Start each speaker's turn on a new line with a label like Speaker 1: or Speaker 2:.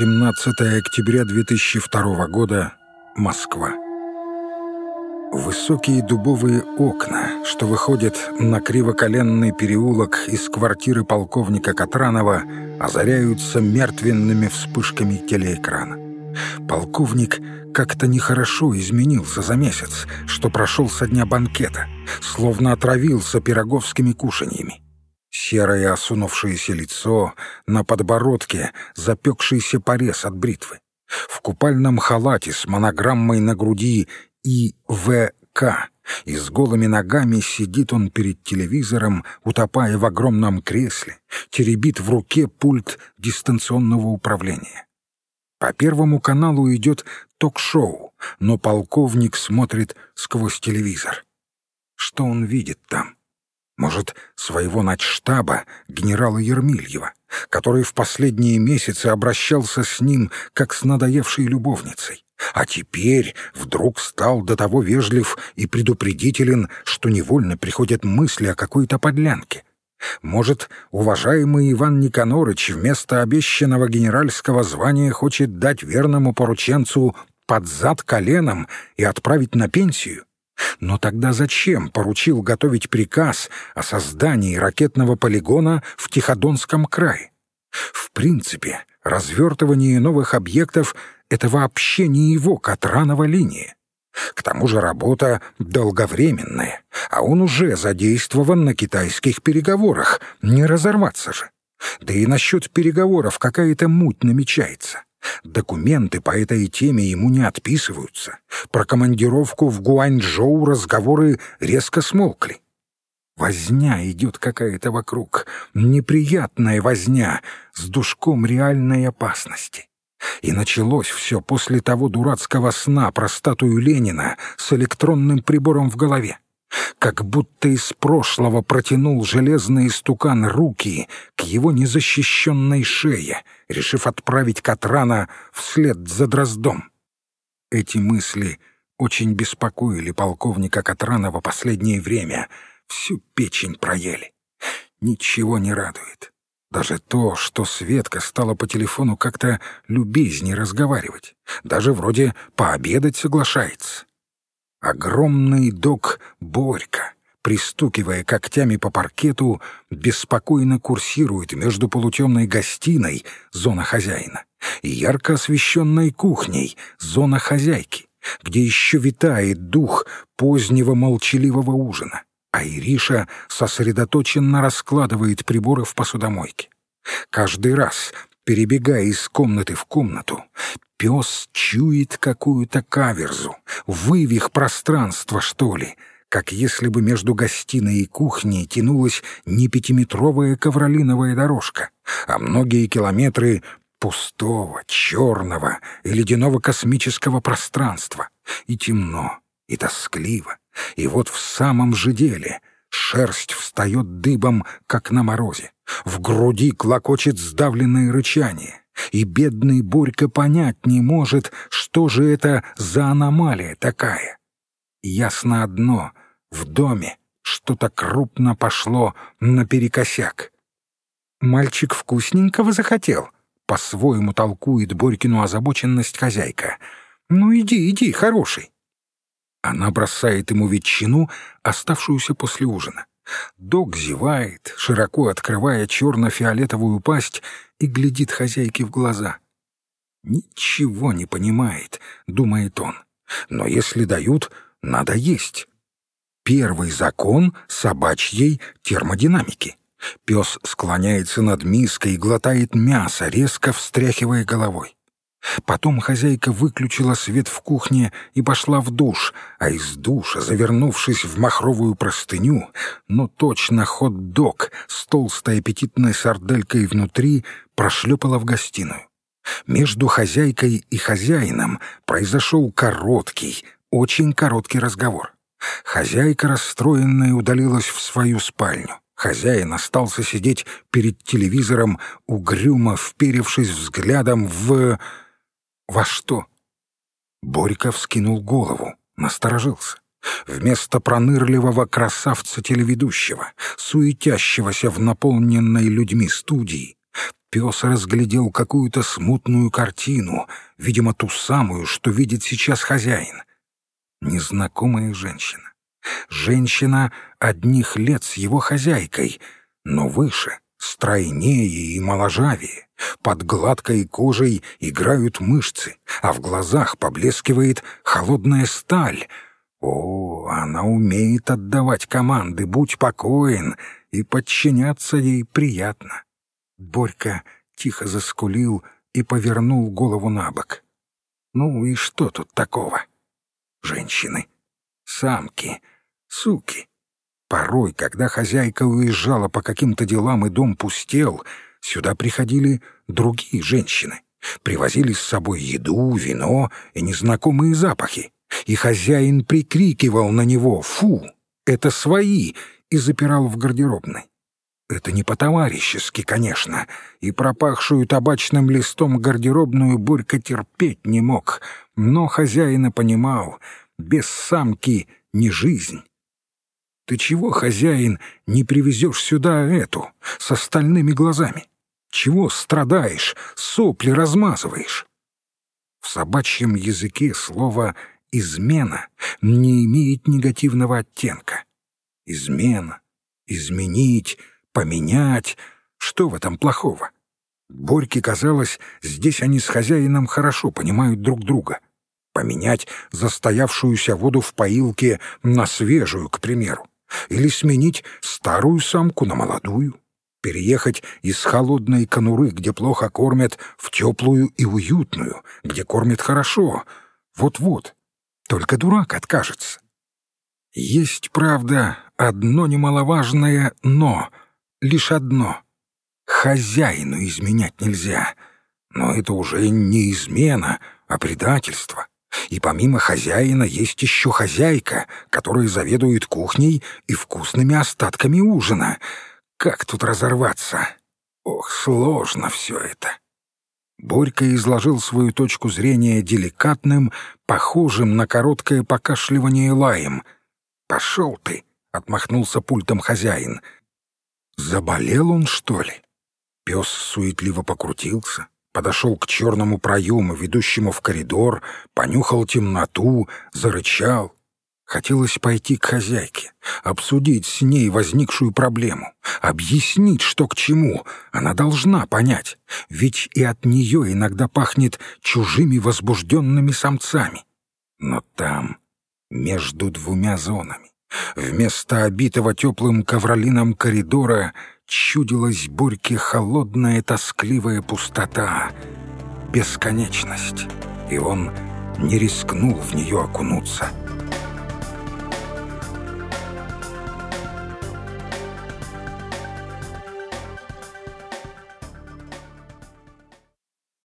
Speaker 1: 17 октября 2002 года. Москва. Высокие дубовые окна, что выходят на кривоколенный переулок из квартиры полковника Катранова, озаряются мертвенными вспышками телеэкрана. Полковник как-то нехорошо изменился за месяц, что прошел со дня банкета, словно отравился пироговскими кушаньями. Серое осунувшееся лицо, на подбородке запекшийся порез от бритвы. В купальном халате с монограммой на груди ИВК и с голыми ногами сидит он перед телевизором, утопая в огромном кресле, теребит в руке пульт дистанционного управления. По Первому каналу идет ток-шоу, но полковник смотрит сквозь телевизор. Что он видит там? Может, своего начштаба, генерала Ермильева, который в последние месяцы обращался с ним, как с надоевшей любовницей, а теперь вдруг стал до того вежлив и предупредителен, что невольно приходят мысли о какой-то подлянке. Может, уважаемый Иван Никонорыч вместо обещанного генеральского звания хочет дать верному порученцу под зад коленом и отправить на пенсию? Но тогда зачем поручил готовить приказ о создании ракетного полигона в Тиходонском крае? В принципе, развертывание новых объектов — это вообще не его Катранова линия. К тому же работа долговременная, а он уже задействован на китайских переговорах, не разорваться же. Да и насчет переговоров какая-то муть намечается. Документы по этой теме ему не отписываются. Про командировку в Гуанчжоу разговоры резко смолкли. Возня идет какая-то вокруг, неприятная возня с душком реальной опасности. И началось все после того дурацкого сна про статую Ленина с электронным прибором в голове как будто из прошлого протянул железный истукан руки к его незащищенной шее, решив отправить Катрана вслед за Дроздом. Эти мысли очень беспокоили полковника Катранова последнее время, всю печень проели. Ничего не радует. Даже то, что Светка стала по телефону как-то любезнее разговаривать. Даже вроде пообедать соглашается. Огромный док Борька, пристукивая когтями по паркету, беспокойно курсирует между полутемной гостиной, зона хозяина, и ярко освещенной кухней, зона хозяйки, где еще витает дух позднего молчаливого ужина, а Ириша сосредоточенно раскладывает приборы в посудомойке. Каждый раз, перебегая из комнаты в комнату, Пес чует какую-то каверзу, вывих пространства, что ли, как если бы между гостиной и кухней тянулась не пятиметровая ковролиновая дорожка, а многие километры пустого, черного и ледяного космического пространства. И темно, и тоскливо, и вот в самом же деле шерсть встает дыбом, как на морозе. В груди клокочет сдавленное рычание и бедный Борька понять не может, что же это за аномалия такая. Ясно одно — в доме что-то крупно пошло наперекосяк. «Мальчик вкусненького захотел», — по-своему толкует Борькину озабоченность хозяйка. «Ну иди, иди, хороший». Она бросает ему ветчину, оставшуюся после ужина. Док зевает, широко открывая черно-фиолетовую пасть и глядит хозяйке в глаза. «Ничего не понимает», — думает он. «Но если дают, надо есть». Первый закон собачьей термодинамики. Пес склоняется над миской и глотает мясо, резко встряхивая головой. Потом хозяйка выключила свет в кухне и пошла в душ, а из душа, завернувшись в махровую простыню, но точно хот-дог с толстой аппетитной сарделькой внутри, прошлепала в гостиную. Между хозяйкой и хозяином произошел короткий, очень короткий разговор. Хозяйка, расстроенная, удалилась в свою спальню. Хозяин остался сидеть перед телевизором, угрюмо вперевшись взглядом в... «Во что?» Борька вскинул голову, насторожился. Вместо пронырливого красавца-телеведущего, суетящегося в наполненной людьми студии, Пес разглядел какую-то смутную картину, видимо, ту самую, что видит сейчас хозяин. Незнакомая женщина. Женщина одних лет с его хозяйкой, но выше, стройнее и моложавее. Под гладкой кожей играют мышцы, а в глазах поблескивает холодная сталь. О, она умеет отдавать команды, будь покоен, и подчиняться ей приятно. Борька тихо заскулил и повернул голову на бок. Ну и что тут такого? Женщины, самки, суки. Порой, когда хозяйка уезжала по каким-то делам и дом пустел, сюда приходили другие женщины. Привозили с собой еду, вино и незнакомые запахи. И хозяин прикрикивал на него «Фу! Это свои!» и запирал в гардеробной. Это не по-товарищески, конечно, и пропахшую табачным листом гардеробную Борька терпеть не мог, но хозяина понимал, без самки не жизнь. Ты чего, хозяин, не привезешь сюда эту, с остальными глазами? Чего страдаешь, сопли размазываешь? В собачьем языке слово «измена» не имеет негативного оттенка. Измена, изменить, поменять — что в этом плохого? Борьке казалось, здесь они с хозяином хорошо понимают друг друга. Поменять застоявшуюся воду в поилке на свежую, к примеру. Или сменить старую самку на молодую переехать из холодной конуры, где плохо кормят, в теплую и уютную, где кормят хорошо. Вот-вот. Только дурак откажется. Есть, правда, одно немаловажное «но». Лишь одно. Хозяину изменять нельзя. Но это уже не измена, а предательство. И помимо хозяина есть еще хозяйка, которая заведует кухней и вкусными остатками ужина — как тут разорваться? Ох, сложно все это. Борька изложил свою точку зрения деликатным, похожим на короткое покашливание лаем. «Пошел ты!» — отмахнулся пультом хозяин. «Заболел он, что ли?» Пес суетливо покрутился, подошел к черному проему, ведущему в коридор, понюхал темноту, зарычал. Хотелось пойти к хозяйке, обсудить с ней возникшую проблему, объяснить, что к чему. Она должна понять, ведь и от нее иногда пахнет чужими возбужденными самцами. Но там, между двумя зонами, вместо обитого теплым ковролином коридора чудилась Борьке холодная тоскливая пустота, бесконечность, и он не рискнул в нее окунуться —